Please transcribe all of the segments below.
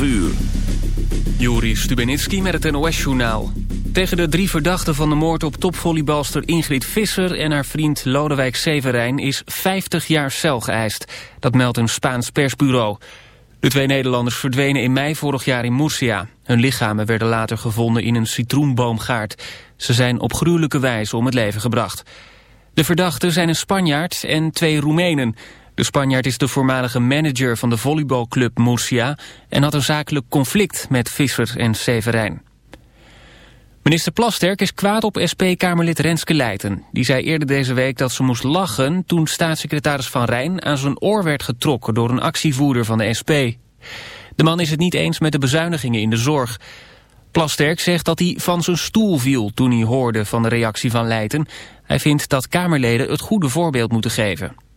12 uur. Juri Stubenitski met het NOS-journaal. Tegen de drie verdachten van de moord op topvolleybalster Ingrid Visser... en haar vriend Lodewijk Severijn is 50 jaar cel geëist. Dat meldt een Spaans persbureau. De twee Nederlanders verdwenen in mei vorig jaar in Murcia. Hun lichamen werden later gevonden in een citroenboomgaard. Ze zijn op gruwelijke wijze om het leven gebracht. De verdachten zijn een Spanjaard en twee Roemenen... De Spanjaard is de voormalige manager van de volleybalclub Murcia... en had een zakelijk conflict met Visser en Severijn. Minister Plasterk is kwaad op SP-Kamerlid Renske Leijten. Die zei eerder deze week dat ze moest lachen... toen staatssecretaris Van Rijn aan zijn oor werd getrokken... door een actievoerder van de SP. De man is het niet eens met de bezuinigingen in de zorg. Plasterk zegt dat hij van zijn stoel viel toen hij hoorde van de reactie van Leijten. Hij vindt dat Kamerleden het goede voorbeeld moeten geven.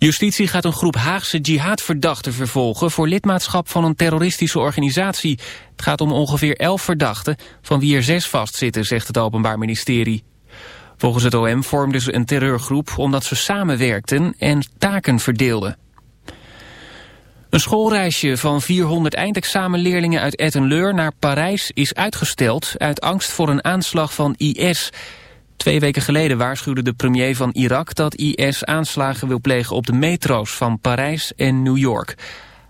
Justitie gaat een groep Haagse jihadverdachten vervolgen... voor lidmaatschap van een terroristische organisatie. Het gaat om ongeveer elf verdachten, van wie er zes vastzitten... zegt het Openbaar Ministerie. Volgens het OM vormden ze een terreurgroep... omdat ze samenwerkten en taken verdeelden. Een schoolreisje van 400 eindexamenleerlingen uit Ettenleur naar Parijs is uitgesteld... uit angst voor een aanslag van IS... Twee weken geleden waarschuwde de premier van Irak dat IS aanslagen wil plegen op de metro's van Parijs en New York.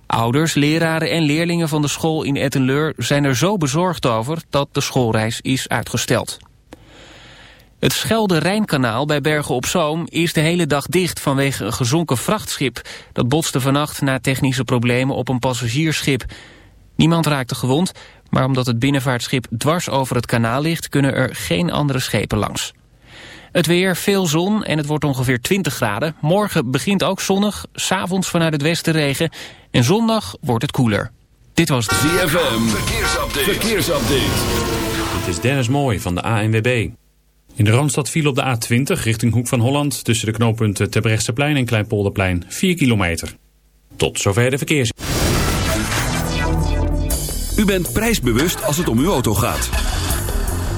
Ouders, leraren en leerlingen van de school in Ettenleur zijn er zo bezorgd over dat de schoolreis is uitgesteld. Het Schelde-Rijnkanaal bij Bergen op Zoom is de hele dag dicht vanwege een gezonken vrachtschip. Dat botste vannacht na technische problemen op een passagiersschip. Niemand raakte gewond, maar omdat het binnenvaartschip dwars over het kanaal ligt... kunnen er geen andere schepen langs. Het weer, veel zon en het wordt ongeveer 20 graden. Morgen begint ook zonnig, s'avonds vanuit het westen regen. En zondag wordt het koeler. Dit was de ZFM, verkeersupdate. verkeersupdate. Dit is Dennis Mooij van de ANWB. In de Randstad viel op de A20 richting Hoek van Holland... tussen de knooppunten Terbrechtseplein en Kleinpolderplein 4 kilometer. Tot zover de verkeers. U bent prijsbewust als het om uw auto gaat.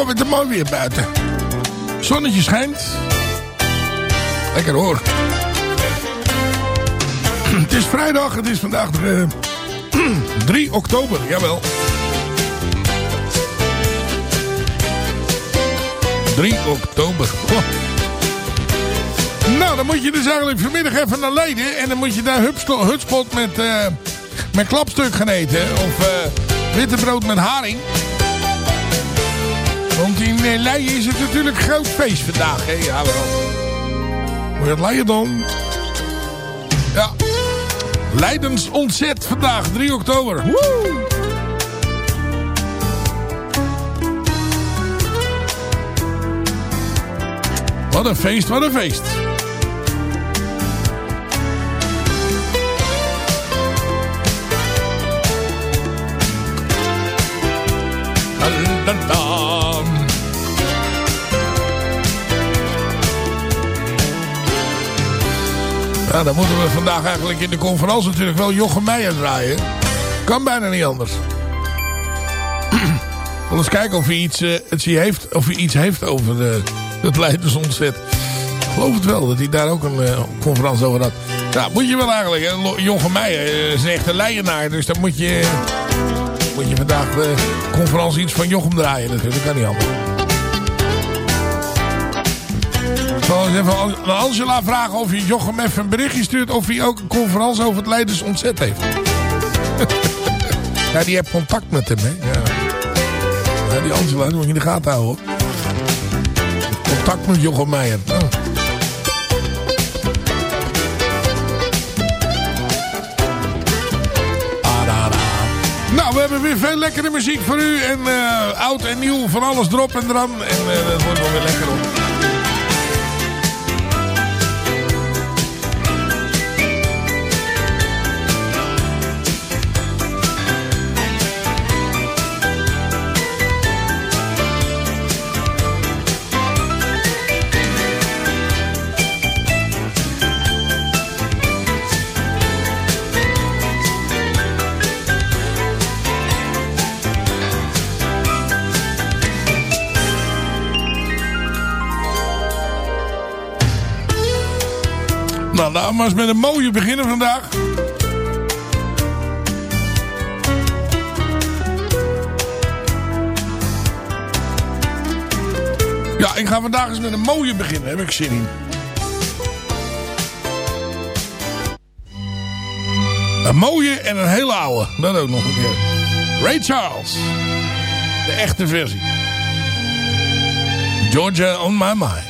Jongen, met de mooi weer buiten. Zonnetje schijnt. Lekker hoor. Het is vrijdag, het is vandaag eh, 3 oktober, jawel. 3 oktober. Nou, dan moet je dus eigenlijk vanmiddag even naar Leiden. En dan moet je daar hutspot met, eh, met klapstuk gaan eten. Of eh witte brood met haring. In eh, Leiden is het natuurlijk groot feest vandaag. Hè? Jawel. Hoe je het Leiden dan? Ja. Leidens ontzet vandaag, 3 oktober. Woe! Wat een feest, wat een feest. Dun, dun, dun. Ja, dan moeten we vandaag eigenlijk in de conferentie natuurlijk wel Jochem Meijer draaien. Kan bijna niet anders. Wel eens kijken of hij iets, eh, het heeft, of hij iets heeft over de, het Leidersontzet. Ik geloof het wel, dat hij daar ook een eh, conferentie over had. Ja, moet je wel eigenlijk. Hè? Jochem Meijer eh, is een echte Leidenaar. Dus dan moet je, moet je vandaag de conferentie iets van Jochem draaien. Dat kan niet anders. Zal eens even aan aan Angela vragen of je Jochem even een berichtje stuurt... of hij ook een conferentie over het Leiders ontzet heeft. ja, die heeft contact met hem, hè. Ja. Die Angela, die moet je in de gaten houden, hoor. Contact met Jochem Meijer. Oh. Nou, we hebben weer veel lekkere muziek voor u. En eh, oud en nieuw, van alles erop en eraan. En eh, dat wordt wel weer lekker op. Nou, maar eens met een mooie beginnen vandaag. Ja, ik ga vandaag eens met een mooie beginnen. Heb ik zin in. Een mooie en een hele oude. Dat ook nog een keer. Ray Charles. De echte versie. Georgia on my mind.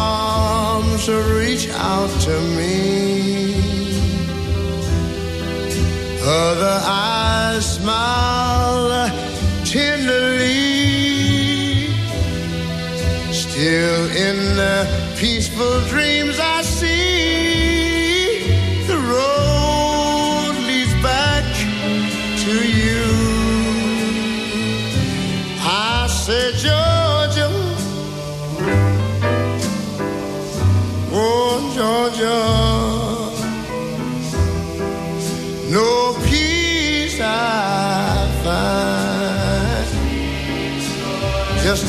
reach out to me. Other eyes smile tenderly. Still in the peaceful dreams I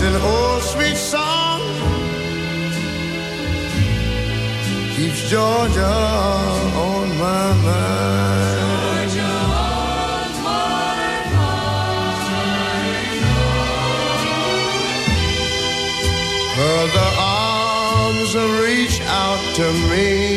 an old sweet song keeps Georgia on my mind. Georgia on my mind. Her the arms reach out to me.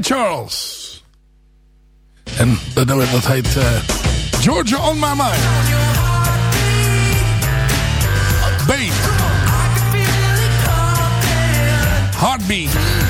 Charles. En dat nummer dat heet eh, Georgia on My Mind. Babe. Heartbeat.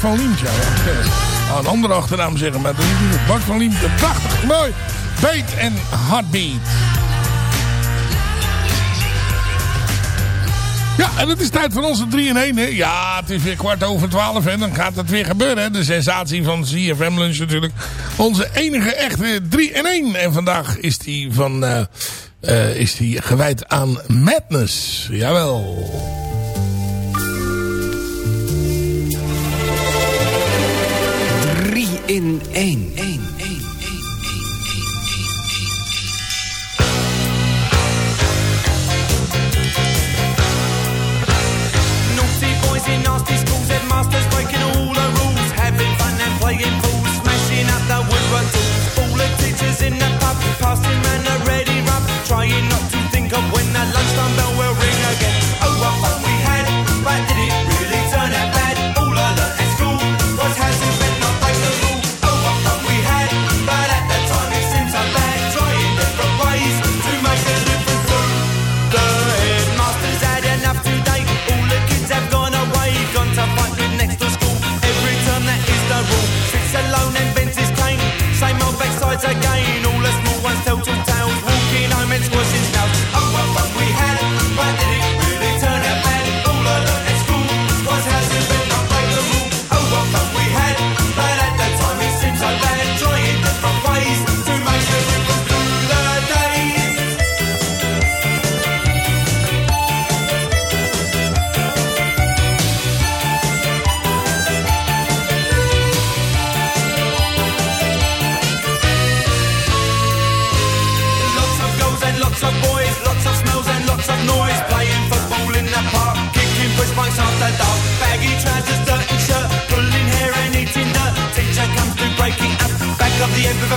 van Liemt, ja. ja. Een eh, andere achternaam zeggen, maar dat is Bart van Liemt. Prachtig, mooi. Beat en Heartbeat. Ja, en het is tijd voor onze 3 in 1. Hè? Ja, het is weer kwart over 12 en dan gaat het weer gebeuren. De sensatie van CFM Lunch natuurlijk. Onze enige echte 3 in 1. En vandaag is die, van, uh, uh, is die gewijd aan Madness. Jawel. in één. één. Nasty schools, breaking all the rules Having fun and playing Smashing up the All the teachers in the pub Passing round a ready rub Trying not to think of when the lunchtime bell will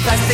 Pasaste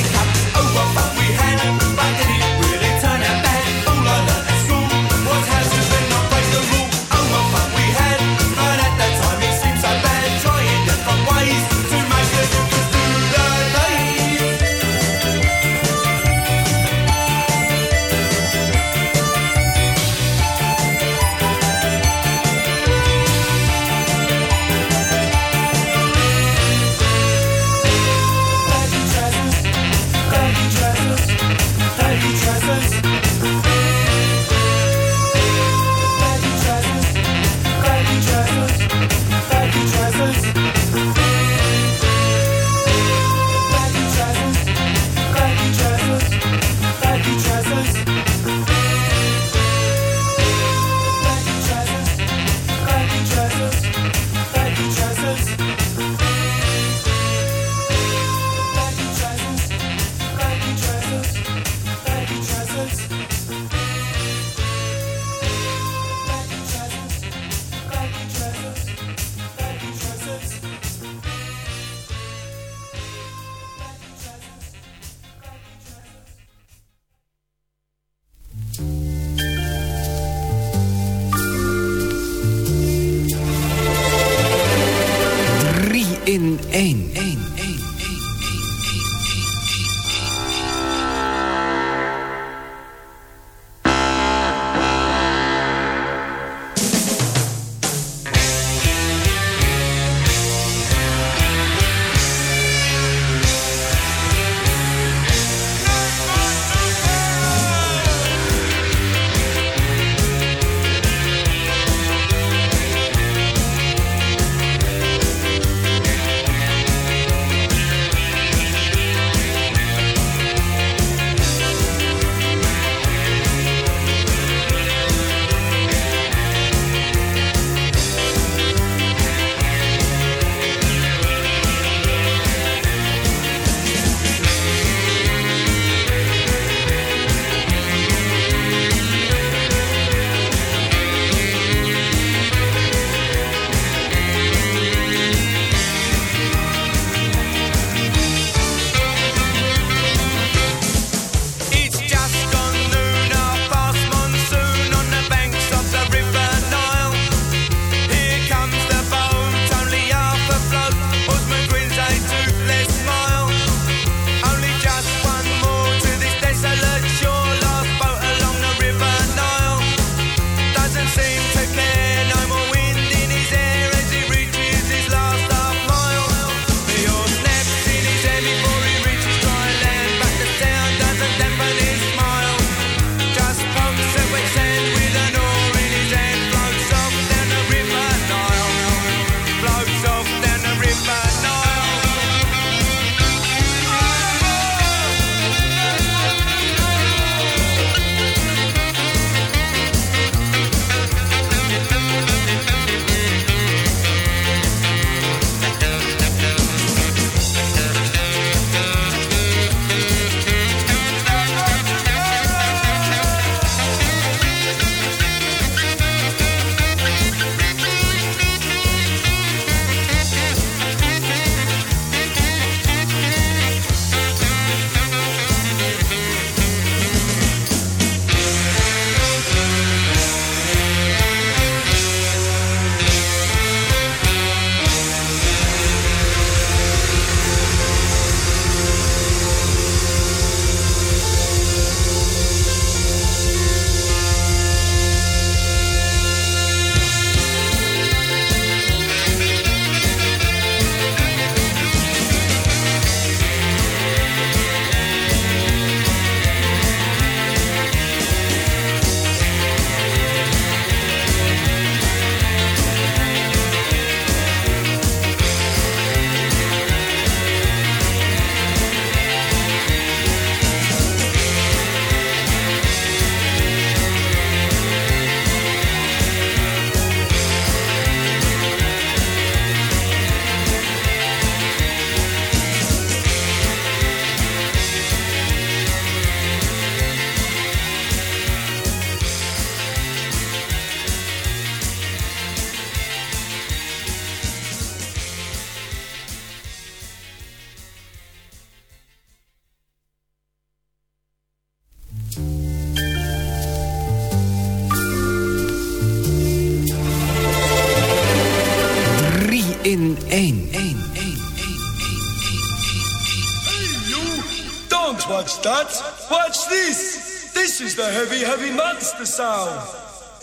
the heavy, heavy monster sound.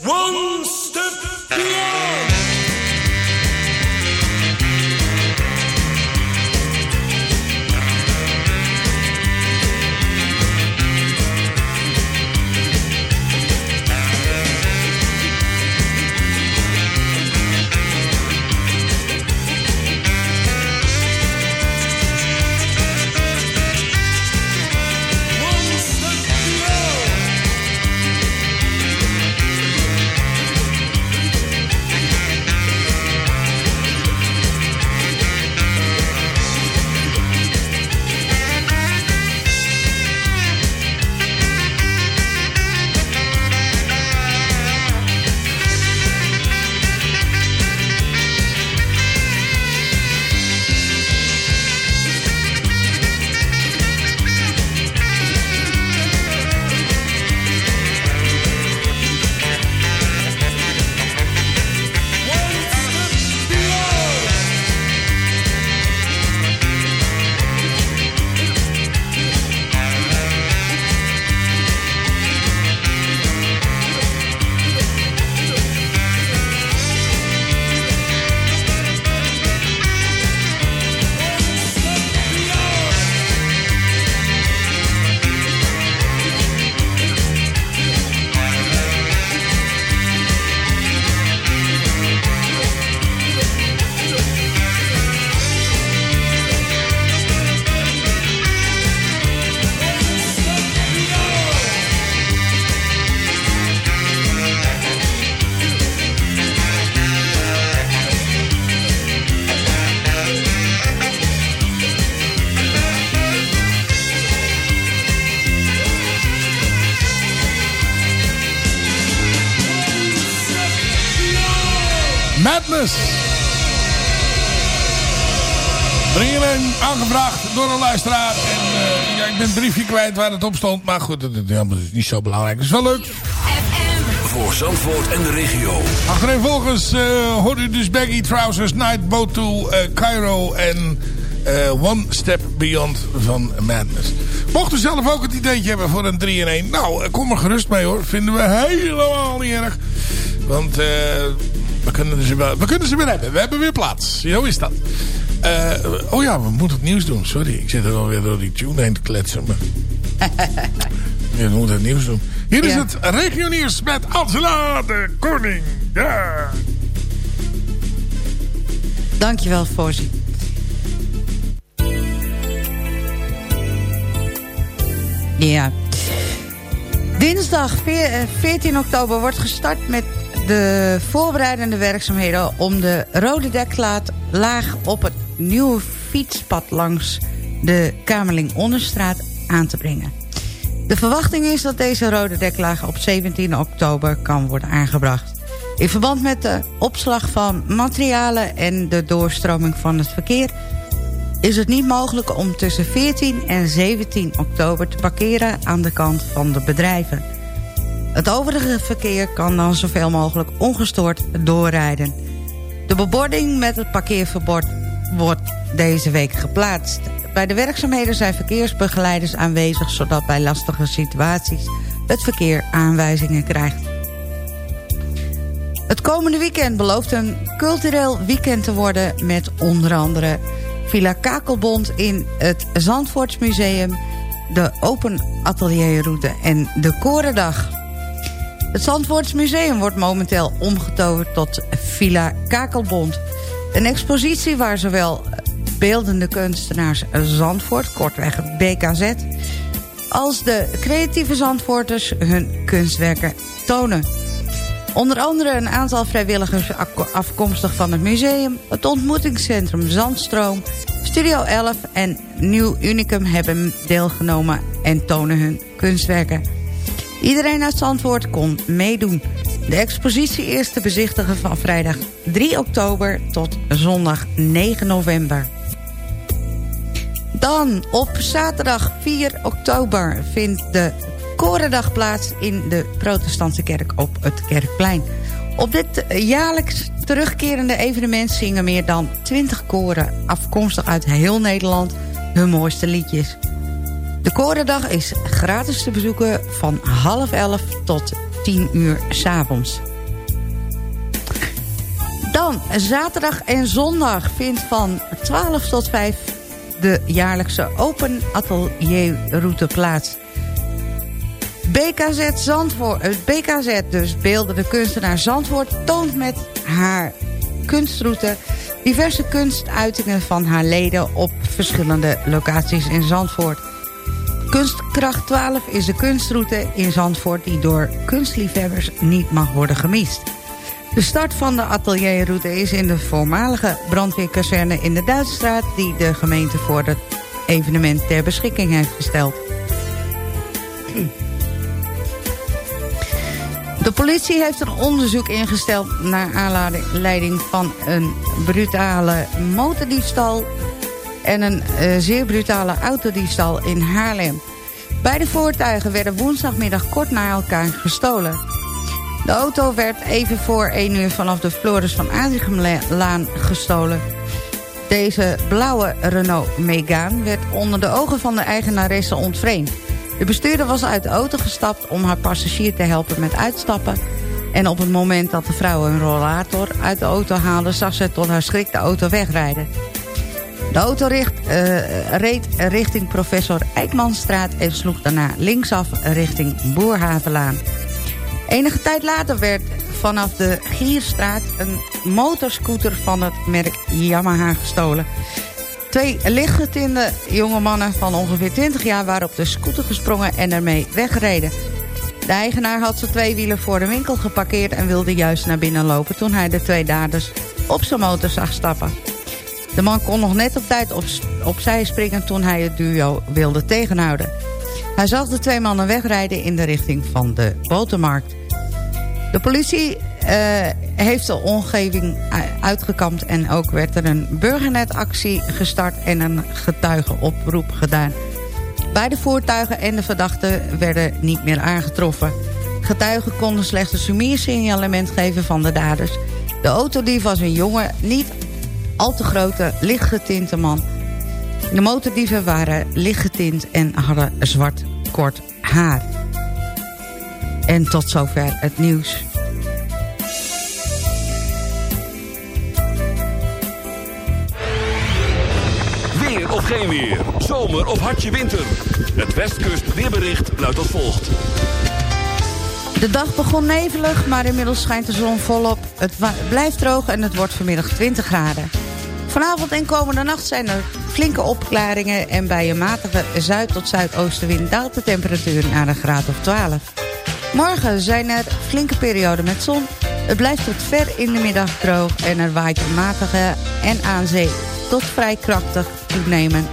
One step beyond. Madness. 3 in 1 aangevraagd door een luisteraar. En eh, ja, ik ben het briefje kwijt waar het op stond. Maar goed, dat, dat- ja, dat is niet zo belangrijk. Het is wel leuk. Voor Zandvoort en de regio. Achtereenvolgens eh hoort u dus Baggy Trousers, Night Boat to eh, Cairo en One Step Beyond van Madness. Mocht u zelf ook het ideetje hebben voor een 3 in 1. Nou, kom er gerust mee hoor. Vinden we helemaal niet erg. Want eh, we, kunnen ze wel, we kunnen ze weer hebben. We hebben weer plaats. Zo is dat. Eh, oh ja, we moeten het nieuws doen. Sorry, ik zit er alweer door die tune heen te kletsen. Maar... We moeten het nieuws doen. Hier is Ja. het regioniers met Angela de Koning. Ja. Dankjewel, Fozzie. Ja. Dinsdag veer- eh, 14 oktober wordt gestart met de voorbereidende werkzaamheden... om de rode deklaag op het nieuwe fietspad langs de Kamerling Onderstraat aan te brengen. De verwachting is dat deze rode deklaag op 17 oktober kan worden aangebracht. In verband met de opslag van materialen en de doorstroming van het verkeer... is het niet mogelijk om tussen 14 en 17 oktober te parkeren aan de kant van de bedrijven. Het overige verkeer kan dan zoveel mogelijk ongestoord doorrijden. De bebording met het parkeerverbod wordt deze week geplaatst. Bij de werkzaamheden zijn verkeersbegeleiders aanwezig... zodat bij lastige situaties het verkeer aanwijzingen krijgt. Het komende weekend belooft een cultureel weekend te worden... met onder andere Villa Kakelbond in het Zandvoortsmuseum... de Open Atelierroute en de Korendag. Het Zandvoortsmuseum wordt momenteel omgetoverd tot Villa Kakelbond. Een expositie waar zowel beeldende kunstenaars Zandvoort, kortweg BKZ... als de creatieve Zandvoorters hun kunstwerken tonen. Onder andere een aantal vrijwilligers afkomstig van het museum... het ontmoetingscentrum Zandstroom, Studio 11 en Nieuw Unicum hebben deelgenomen en tonen hun kunstwerken. Iedereen uit Zandvoort kon meedoen. De expositie is te bezichtigen van vrijdag 3 oktober tot zondag 9 november. Dan op zaterdag 4 oktober vindt de Korendag plaats in de protestantse kerk op het Kerkplein. Op dit jaarlijks terugkerende evenement zingen meer dan 20 koren... afkomstig uit heel Nederland hun mooiste liedjes. De korendag is gratis te bezoeken van half elf tot 10 uur s'avonds. Dan, zaterdag en zondag vindt van 12 tot 5 de jaarlijkse Open Atelierroute plaats. BKZ Zandvoort, het BKZ, dus beeldende kunstenaar Zandvoort... toont met haar kunstroute diverse kunstuitingen van haar leden... op verschillende locaties in Zandvoort. Kunstkracht 12 is de kunstroute in Zandvoort... die door kunstliefhebbers niet mag worden gemist. De start van de atelierroute is in de voormalige brandweerkazerne in de Duitsstraat... die de gemeente voor het evenement ter beschikking heeft gesteld. De politie heeft een onderzoek ingesteld naar aanleiding van een brutale motordiefstal en een uh, zeer brutale autodiefstal in Haarlem. Beide voertuigen werden woensdagmiddag kort na elkaar gestolen. De auto werd even voor 1 uur vanaf de Floris van Adrichamlaan gestolen. Deze blauwe Renault Megane werd onder de ogen van de eigenaresse ontvreemd. De bestuurder was uit de auto gestapt om haar passagier te helpen met uitstappen. En op het moment dat de vrouw een rollator uit de auto haalde... zag ze tot haar schrik de auto wegrijden. De auto uh, reed richting professor Eikmanstraat... en sloeg daarna linksaf richting Boerhavenlaan. Enige tijd later werd vanaf de Gierstraat... een motorscooter van het merk Yamaha gestolen... Twee lichtgetinde jonge mannen van ongeveer 20 jaar... waren op de scooter gesprongen en ermee weggereden. De eigenaar had zijn twee wielen voor de winkel geparkeerd... en wilde juist naar binnen lopen toen hij de twee daders op zijn motor zag stappen. De man kon nog net op tijd op, opzij springen toen hij het duo wilde tegenhouden. Hij zag de twee mannen wegrijden in de richting van de botermarkt. De politie uh, heeft de omgeving uitgekampt... en ook werd er een burgernetactie gestart en een getuigenoproep gedaan. Beide voertuigen en de verdachten werden niet meer aangetroffen. Getuigen konden slechts een sumiersignalement geven van de daders. De autodief was een jonge, niet al te grote, lichtgetinte man. De motordieven waren lichtgetint en hadden zwart kort haar. En tot zover het nieuws. Weer of geen weer. Zomer of hartje winter. Het Westkust weerbericht luidt als volgt. De dag begon nevelig, maar inmiddels schijnt de zon volop. Het blijft droog en het wordt vanmiddag 20 graden. Vanavond en komende nacht zijn er flinke opklaringen... en bij een matige zuid- tot zuidoostenwind daalt de temperatuur naar een graad of 12. Morgen zijn er flinke perioden met zon. Het blijft tot ver in de middag droog en er waait een matige en aan zee tot vrij krachtig toenemend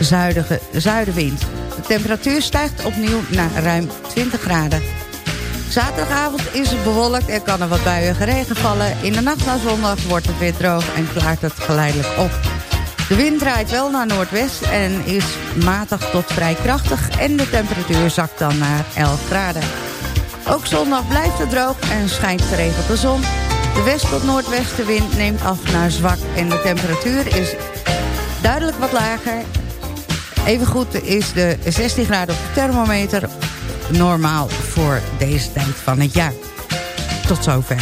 zuidige, zuidenwind. De temperatuur stijgt opnieuw naar ruim 20 graden. Zaterdagavond is het bewolkt en kan er wat buien regen vallen. In de nacht naar zondag wordt het weer droog en klaart het geleidelijk op. De wind draait wel naar noordwest en is matig tot vrij krachtig... en de temperatuur zakt dan naar 11 graden. Ook zondag blijft het droog en schijnt geregeld de zon. De west- tot noordwestenwind neemt af naar zwak en de temperatuur is duidelijk wat lager. Evengoed is de 16 graden op de thermometer normaal voor deze tijd van het jaar. Tot zover.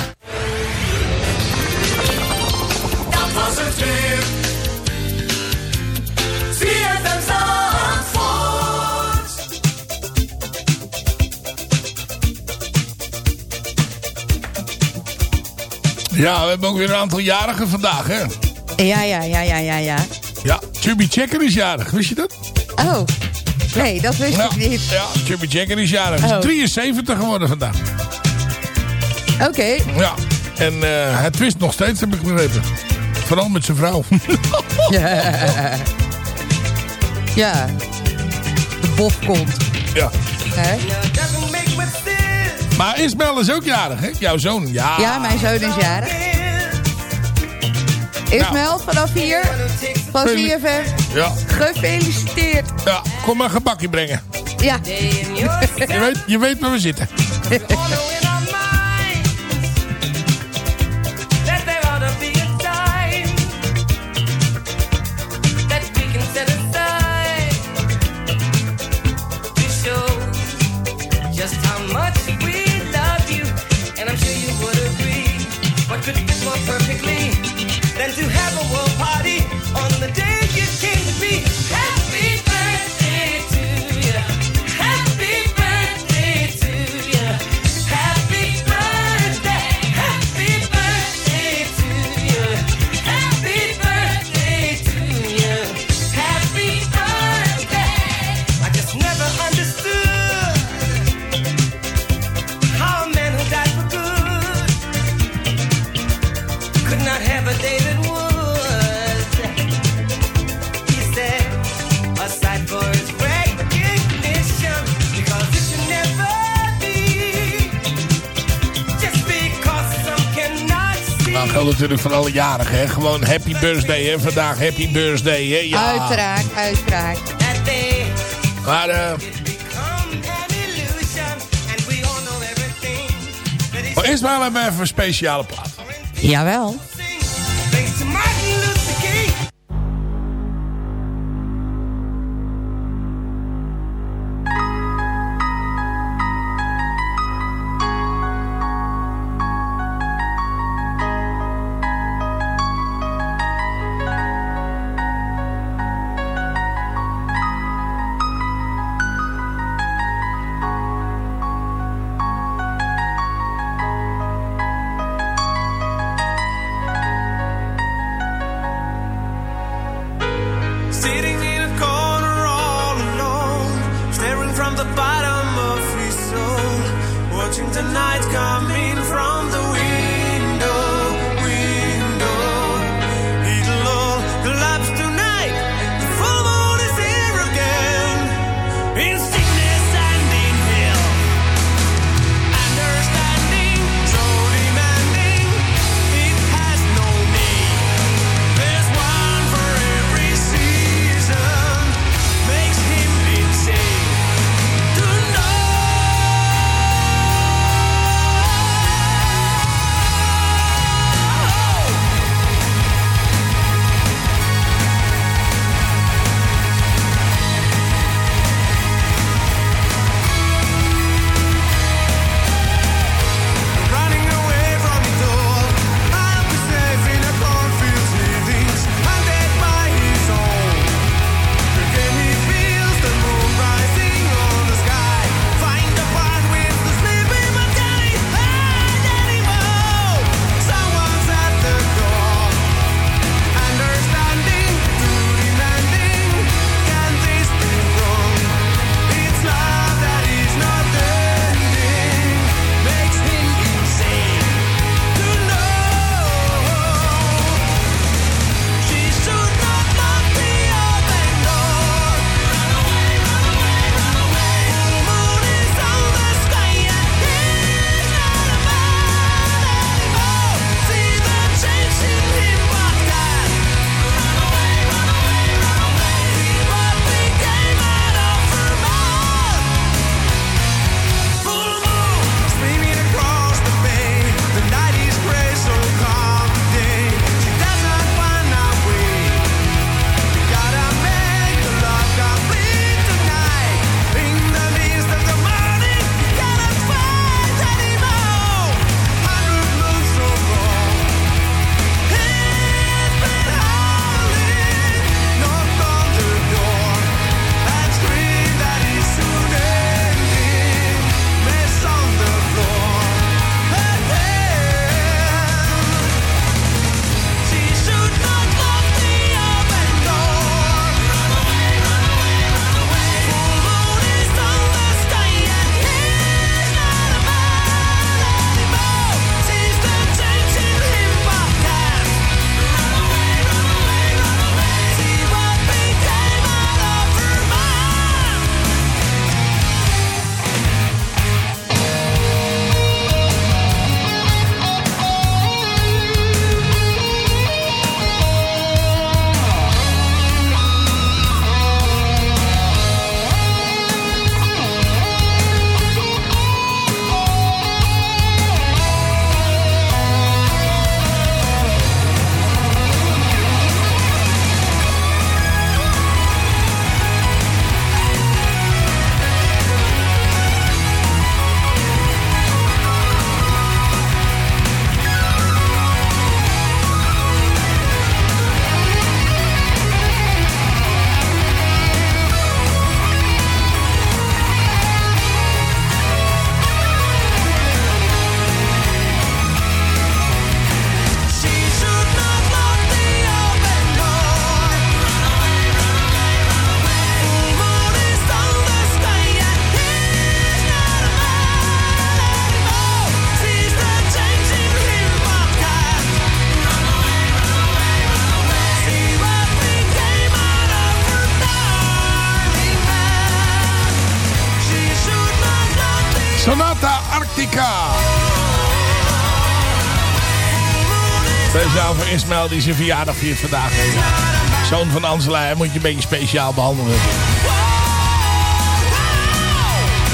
Dat was het weer. Ja, we hebben ook weer een aantal jarigen vandaag, hè? Ja, ja, ja, ja, ja, ja. Ja, Chubby Checker is jarig. Wist je dat? Oh, nee, dat wist ik niet. Ja, Chubby Checker is jarig. Hij is Oh. 73 geworden vandaag. Oké. Ja, en eh, hij twist nog steeds, heb ik begrepen. Vooral met zijn vrouw. Ja. ja. De bof komt. ja. Maar Ismael is ook jarig, hè? Jouw zoon. Ja. Ja, mijn zoon is jarig. Ismael, vanaf hier, van CFM, Ja. gefeliciteerd. ja, kom maar een gebakje brengen. Ja. Je weet, je weet waar we zitten. jarig, hè? Gewoon happy birthday, hè? Vandaag happy birthday, hè? Ja. Uiteraard, uiteraard. Maar, eh... Uh... Oh, eerst maar even een speciale plaat. Jawel. die zijn verjaardag viert vandaag. Zoon van Ansela, moet je een beetje speciaal behandelen.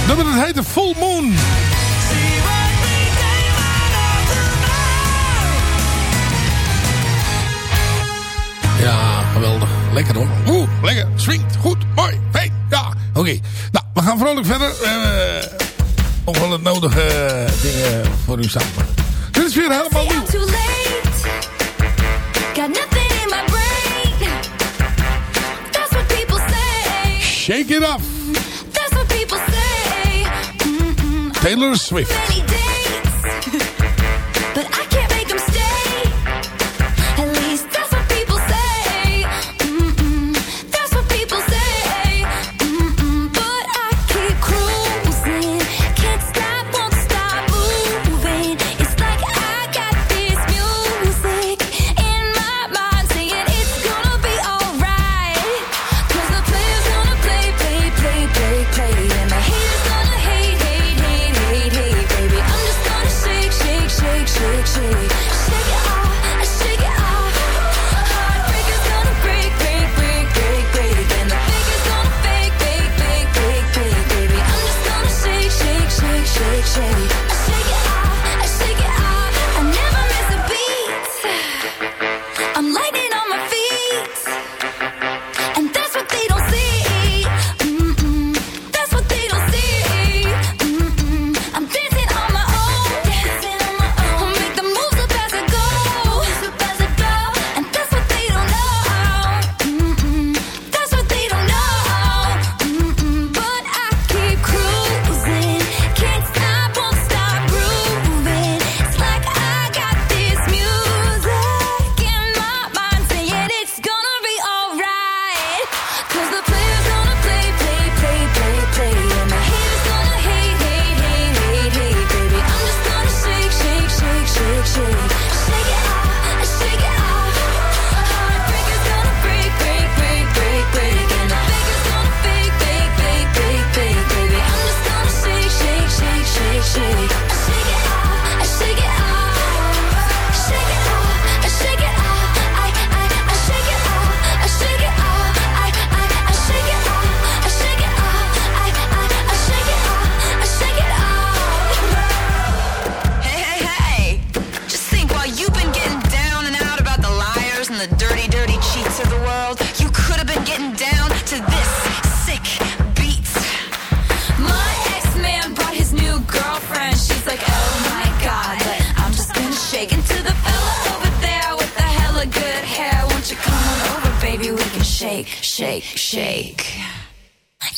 Nummer dat heet de Full Moon. Ja, geweldig. Lekker hoor. Oeh, lekker. Swingt. Goed. Mooi. Fijn. Ja. Oké. Nou, we gaan vrolijk verder. Eh, eh, we hebben wel het nodige eh, dingen voor u samen. Dit is weer helemaal nieuw. Got nothing in my brain. That's what people say. Shake it up. That's what people say. Mm -mm. Taylor Swift. see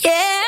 Yeah.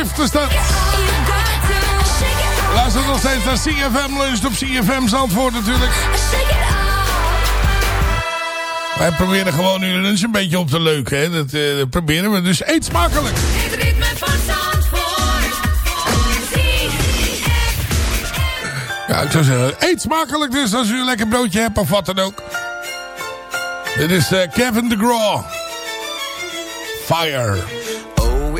Swift is dat. Luister nog steeds naar CFM Lunch op CFM Zandvoort natuurlijk. Wij proberen gewoon nu lunch een beetje op te leuken. Hè. Dat, eh, proberen we. Dus eet smakelijk. Ja, ik zou zeggen, eet smakelijk dus als u een lekker broodje hebt of wat dan ook. Dit is eh, Kevin de Graw. Fire.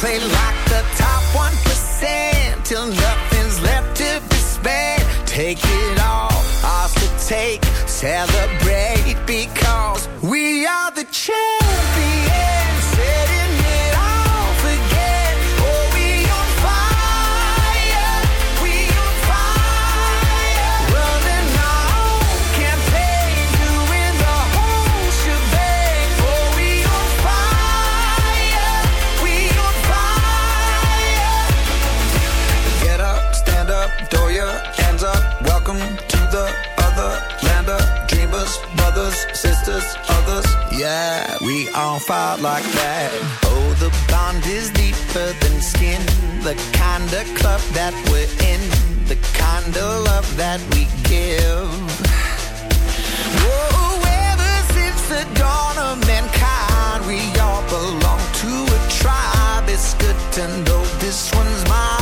play like the top 1% till nothing's left to be spent. Take it all, ours to take, celebrate because we are the champions. All fight like that. Oh, the bond is deeper than skin. The kind of club that we're in. The kind of love that we give. Whoa, ever since the dawn of mankind, we all belong to a tribe. It's good to know this one's mine.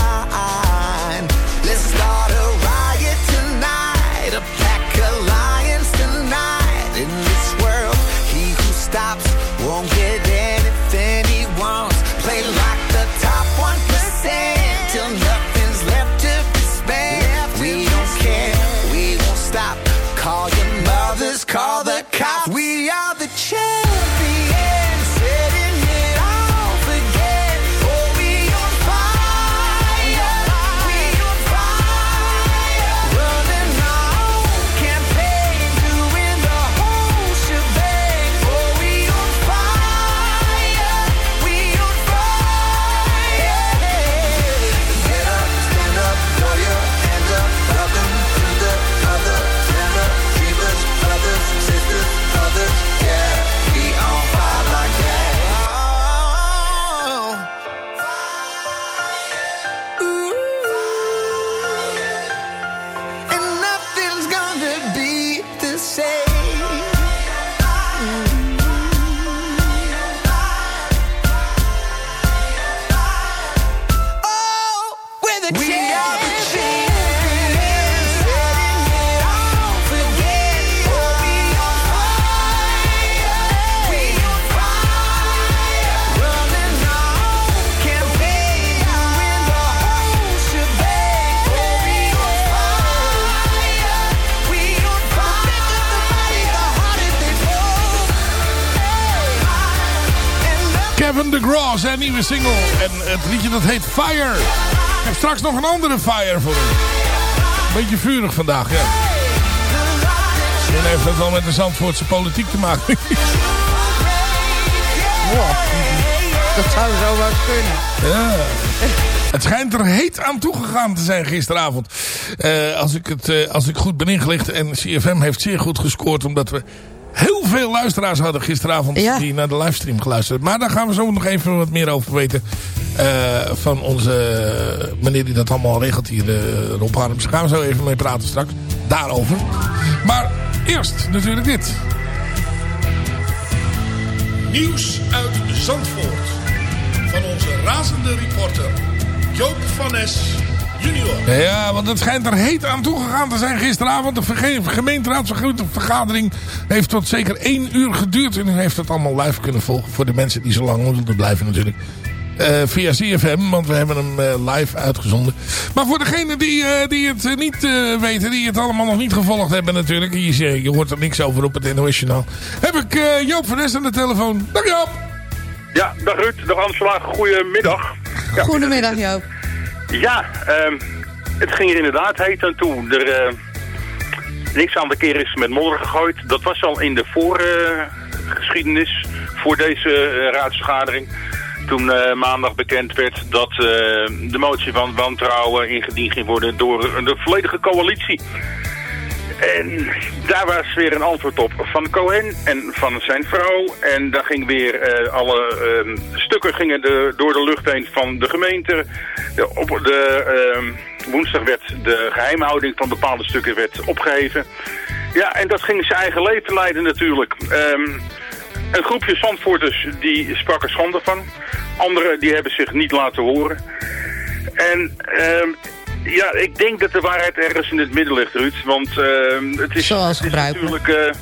Zijn nieuwe single. En het liedje dat heet Fire. Ik heb straks nog een andere Fire voor hem. Beetje vurig vandaag, ja. Misschien heeft dat wel met de Zandvoortse politiek te maken. Dat zou zo wel kunnen. Ja. Het schijnt er heet aan toegegaan te zijn gisteravond. Eh, als, ik het, eh, als ik goed ben ingelicht. En CFM heeft zeer goed gescoord. Omdat we heel veel luisteraars hadden gisteravond. Ja. Die naar de livestream geluisterd. Maar daar gaan we zo nog even wat meer over weten. eh, van onze meneer die dat allemaal regelt hier. eh Rob Harms. Daar gaan we zo even mee praten straks. Daarover. Maar eerst natuurlijk dit. Nieuws uit Zandvoort. Van onze razende reporter Joop van junior. Ja, want het schijnt er heet aan toegegaan te zijn gisteravond. De gemeenteraadsvergadering heeft tot zeker één uur geduurd. En u heeft het allemaal live kunnen volgen. Voor de mensen die zo lang wilden blijven natuurlijk. Eh, via CFM, want we hebben hem eh, live uitgezonden. Maar voor degenen die, eh, die het niet eh, weten, die het allemaal nog niet gevolgd hebben natuurlijk. Je, je- je hoort er niks over op het NOS Journaal. Heb ik eh, Joop van Nes aan de telefoon. Dag Joop! Ja, dag Ruud, dag Angela, goedemiddag. Ja, Goedemiddag Joop. Ja ehm, het ging er inderdaad heet aan toe. Er, eh, niks aan de keer is met modder gegooid. Dat was al in de voorgeschiedenis voor deze eh, raadsvergadering. Toen eh, maandag bekend werd dat eh, de motie van wantrouwen ingediend ging worden door de volledige coalitie. En daar was weer een antwoord op van Cohen en van zijn vrouw. En daar ging weer eh, alle ehm, stukken gingen door de lucht heen van de gemeente. Op de, ehm, woensdag werd de geheimhouding van bepaalde stukken werd opgeheven. Ja, en dat ging zijn eigen leven leiden natuurlijk. Ehm, een groepje Zandvoorters die sprak er schande van. Anderen die hebben zich niet laten horen. En ja, ik denk dat de waarheid ergens in het midden ligt, Ruud. Want ehm, het is, Zoals het is gebruikelijk. natuurlijk... eh,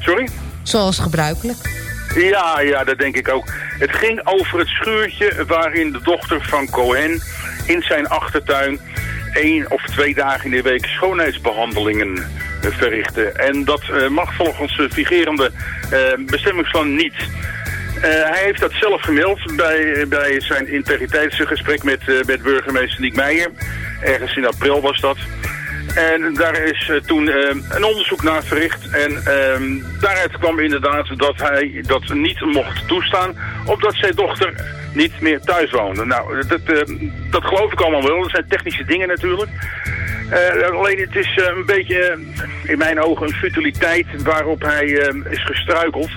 sorry? Zoals gebruikelijk. Ja, ja, dat denk ik ook. Het ging over het schuurtje waarin de dochter van Cohen in zijn achtertuin één of twee dagen in de week schoonheidsbehandelingen eh, verrichtte. En dat eh, mag volgens de vigerende bestemmingsplan niet. Eh, hij heeft dat zelf gemeld bij, bij zijn integriteitsgesprek met, eh, met burgemeester Niek Meijer. Ergens in april was dat. En daar is eh, toen een onderzoek naar verricht. En ehm, daaruit kwam inderdaad dat hij dat niet mocht toestaan. Omdat zijn dochter niet meer thuis woonde. Nou, dat, eh, dat geloof ik allemaal wel. Dat zijn technische dingen natuurlijk. Eh, alleen het is eh, een beetje, in mijn ogen, een futiliteit waarop hij is gestruikeld.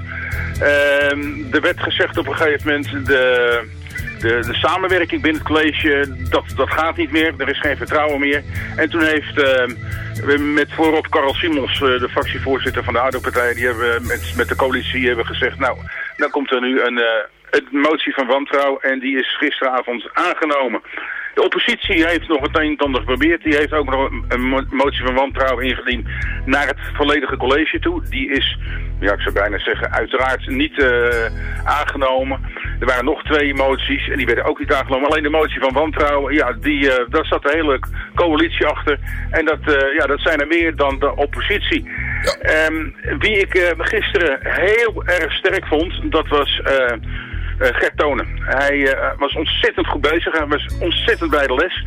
Er werd gezegd op een gegeven moment... De, de, de samenwerking binnen het college, dat, dat gaat niet meer. Er is geen vertrouwen meer. En toen heeft met voorop Karel Simons, de fractievoorzitter van de ADO-partij... die hebben met, met de coalitie hebben gezegd... nou, dan komt er nu een, een motie van wantrouwen en die is gisteravond aangenomen. De oppositie heeft nog het een en ander geprobeerd. Die heeft ook nog een- een mo- motie van wantrouwen ingediend naar het volledige college toe. Die is, ja ik zou bijna zeggen, uiteraard niet eh, aangenomen. Er waren nog twee moties en die werden ook niet aangenomen. Alleen de motie van wantrouwen, ja, die, eh, daar zat de hele coalitie achter. En dat, eh, ja, dat zijn er meer dan de oppositie. Ehm, wie ik gisteren heel erg sterk vond, dat was... eh, Gert Tonen. Hij eh, was ontzettend goed bezig. Hij was ontzettend bij de les.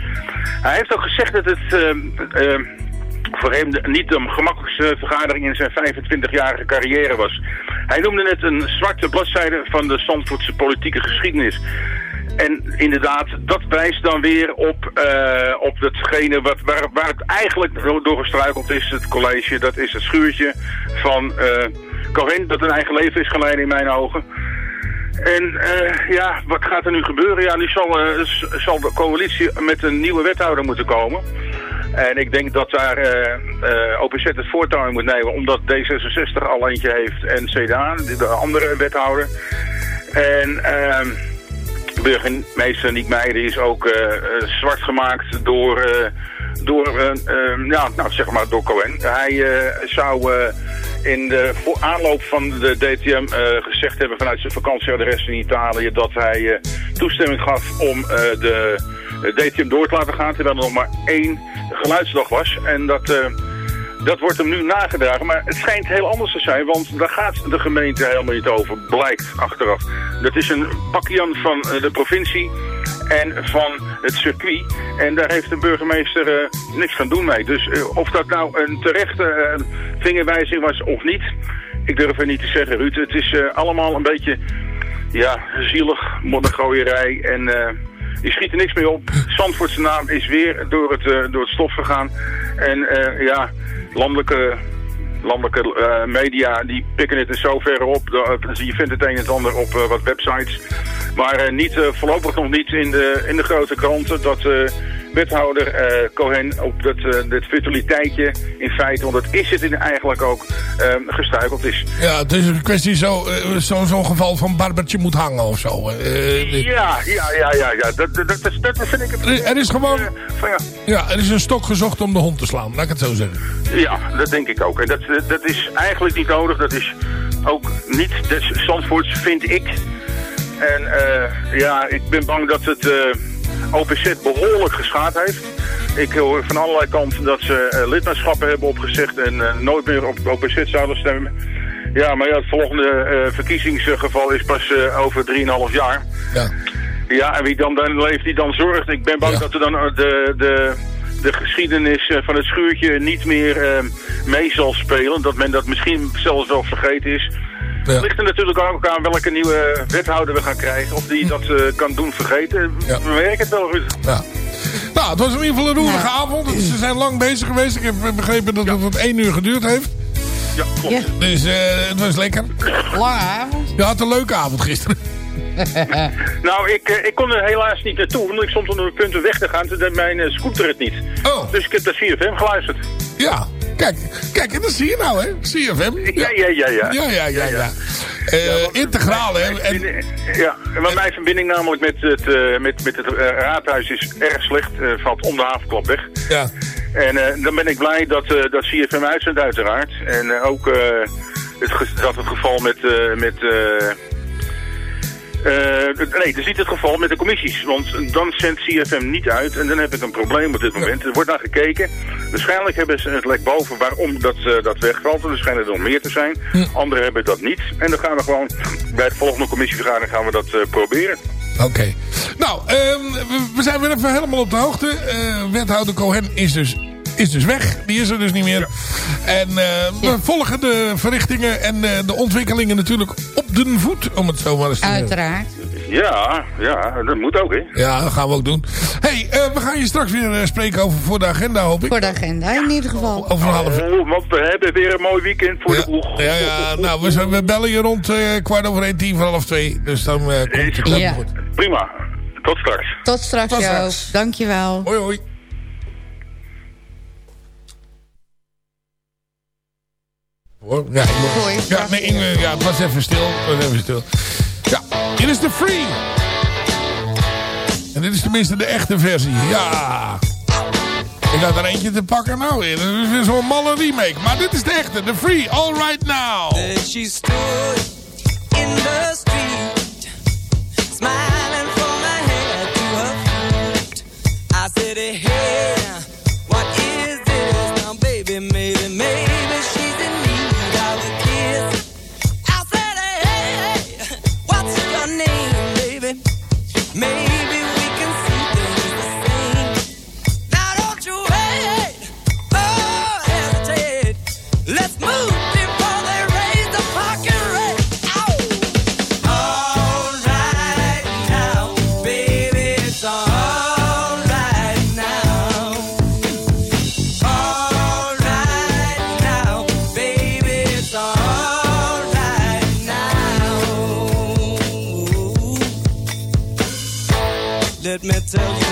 Hij heeft ook gezegd dat het eh, voor hem niet de gemakkelijkste vergadering in zijn 25-jarige carrière was. Hij noemde het een zwarte bladzijde van de Zandvoortse politieke geschiedenis. En inderdaad, dat wijst dan weer op, op datgene wat, waar, waar het eigenlijk door door gestruikeld is, het college. Dat is het schuurtje van eh Corinne, dat een eigen leven is geleiden in mijn ogen. En eh, ja, wat gaat er nu gebeuren? Ja, nu zal, eh, zal de coalitie met een nieuwe wethouder moeten komen. En ik denk dat daar eh eh, OPZ het voortouw in moet nemen, omdat D66 al eentje heeft en CDA, de de andere wethouder. En ehm burgemeester Niek Meijer is ook zwart gemaakt door, door, eh, eh, ja, nou, zeg maar door Cohen. Hij zou in de aanloop van de DTM eh, gezegd hebben vanuit zijn vakantieadres in Italië dat hij eh, toestemming gaf om eh, de DTM door te laten gaan, terwijl er nog maar één geluidsdag was. En dat... dat wordt hem nu nagedragen, maar het schijnt heel anders te zijn, want daar gaat de gemeente helemaal niet over, blijkt achteraf. Dat is een pakjan van de provincie en van het circuit. En daar heeft de burgemeester eh, niks van doen mee. Dus eh, of dat nou een terechte eh, vingerwijzing was of niet, ik durf het niet te zeggen, Ruud. Het is allemaal een beetje, ja, zielig, moddergooierij en... je schiet er niks mee op. Zandvoortse naam is weer door het, door het stof gegaan. En ja, landelijke, landelijke eh, media die pikken het in zoverre op. De- je vindt het een en het ander op eh, wat websites. Maar niet, voorlopig nog niet in de, in de grote kranten dat wethouder eh, Cohen op dat, eh, dit virtualiteitje in feite, want dat is het in eigenlijk ook, eh, gestuikeld is. Ja, het is een kwestie zo, eh, zo, zo'n geval van barbertje moet hangen of zo. Ja, ja, ja, ja, ja. Dat, dat, dat, dat vind ik het. Er- is gewoon- van ja. ja, er is een stok gezocht om de hond te slaan, laat ik het zo zeggen. Ja, dat denk ik ook. En dat, dat is eigenlijk niet nodig. Dat is ook niet des Zandvoorts, vind ik. En ja, ik ben bang dat het OPZ behoorlijk geschaad heeft. Ik hoor van allerlei kanten dat ze eh, lidmaatschappen hebben opgezegd en eh, nooit meer op OPZ zouden stemmen. Ja, maar ja, het volgende eh, verkiezingsgeval is pas over 3,5 jaar. Ja. Ja, en wie dan, dan leeft, die dan zorgt. Ik ben bang dat er dan de, de, de geschiedenis van het schuurtje niet meer mee zal spelen. Dat men dat misschien zelfs wel vergeten is. Het ligt er natuurlijk ook aan welke nieuwe wethouder we gaan krijgen. Of die dat eh, kan doen vergeten. We merken het wel, Ruud. Ja. Nou, het was in ieder geval een roerige avond. Ze zijn lang bezig geweest. Ik heb begrepen dat het tot één uur geduurd heeft. Ja, klopt. Dus eh, het was lekker. Lange avond. Je had een leuke avond gisteren. Nou, ik, eh, ik kon er helaas niet naartoe. Want ik stond onder de punten weg te gaan. Toen deed mijn scooter het niet. Oh. Dus ik heb naar CFM geluisterd. Ja, kijk, kijk, en dat zie je nou, hè? CFM. Ja, ja, ja, ja. Ja, ja, ja, ja. Eh, integraal, hè? En, Ja, want mijn verbinding namelijk met het, eh, met, met het eh, raadhuis is erg slecht. valt om de havenklap weg. ja. En dan ben ik blij dat, dat CFM uitzendt uiteraard. En ook het, dat het geval met... met nee, het is niet het geval met de commissies. Want dan zendt CFM niet uit en dan heb ik een probleem op dit moment. Er wordt naar gekeken. Waarschijnlijk hebben ze het lek boven waarom dat, eh, dat wegvalt. Er schijnen er nog meer te zijn. Anderen hebben dat niet. En dan gaan we gewoon bij de volgende commissievergadering gaan we dat eh, proberen. Oké. Nou, ehm, we, we zijn weer even helemaal op de hoogte. Eh, wethouder Cohen is dus, is dus weg. Die is er dus niet meer. En eh, we volgen de verrichtingen en eh, de ontwikkelingen natuurlijk op de voet. Om het zo maar eens te zeggen. Uiteraard. Ja, ja, dat moet ook, hè. Ja, dat gaan we ook doen. hey, eh, we gaan je straks weer spreken over voor de agenda, hoop ik. Voor de agenda in ieder geval. Over een half uur. Oh, want we hebben weer een mooi weekend voor de boeg. Ja, ja, nou, we, zijn, we bellen je rond eh, kwart over één, tien voor half twee. Dus dan eh, komt het Ja. goed. Prima. Tot straks. Tot straks, Tot straks. Dankjewel. Hoi, hoi. Hoor, Ja, ik Gooi. ja, nee, in, eh, ja, het was even stil. Het was even stil. Ja, dit is de Free. En dit is tenminste de echte versie. Ja. Ik had er eentje te pakken. Nou, dit is weer zo'n malle remake. Maar dit is de echte. De Free. All right now. She stood in the street, your name, baby? Tell you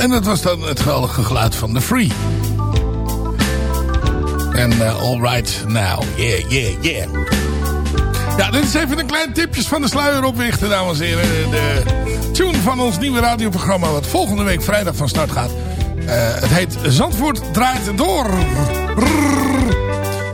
en dat was dan het geweldige geluid van The Free. En uh, All Right Now. Yeah, yeah, yeah. Ja, dit is even een klein tipjes van de sluier oplichten, dames en heren. De tune van ons nieuwe radioprogramma... wat volgende week vrijdag van start gaat. Uh, het heet Zandvoort draait door.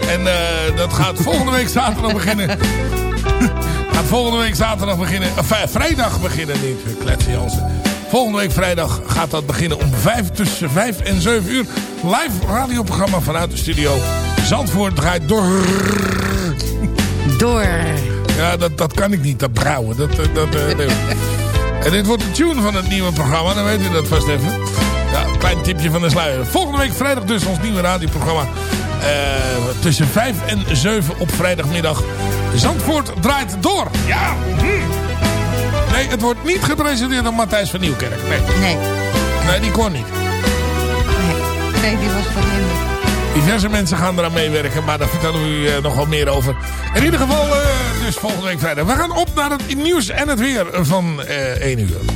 En uh, dat gaat volgende week zaterdag beginnen. gaat volgende week zaterdag beginnen. Uh, vrijdag beginnen, niet kletsen Jansen. Volgende week vrijdag gaat dat beginnen om vijf, tussen 5 en 7 uur. Live radioprogramma vanuit de studio. Zandvoort draait door. Door. Ja, dat, dat kan ik niet, dat brouwen. Dat, dat, uh, en dit wordt de tune van het nieuwe programma, dan weet u dat vast even. Ja, een klein tipje van de sluier. Volgende week vrijdag dus ons nieuwe radioprogramma. Uh, tussen 5 en 7 op vrijdagmiddag. Zandvoort draait door. Ja. Hm. Nee, het wordt niet gepresenteerd door Matthijs van Nieuwkerk. Nee. Nee. Nee, die kon niet. Nee, nee die was van. Diverse mensen gaan eraan meewerken, maar daar vertellen we u uh, nog wel meer over. In ieder geval, uh, dus volgende week vrijdag. We gaan op naar het nieuws en het weer van uh, 1 uur.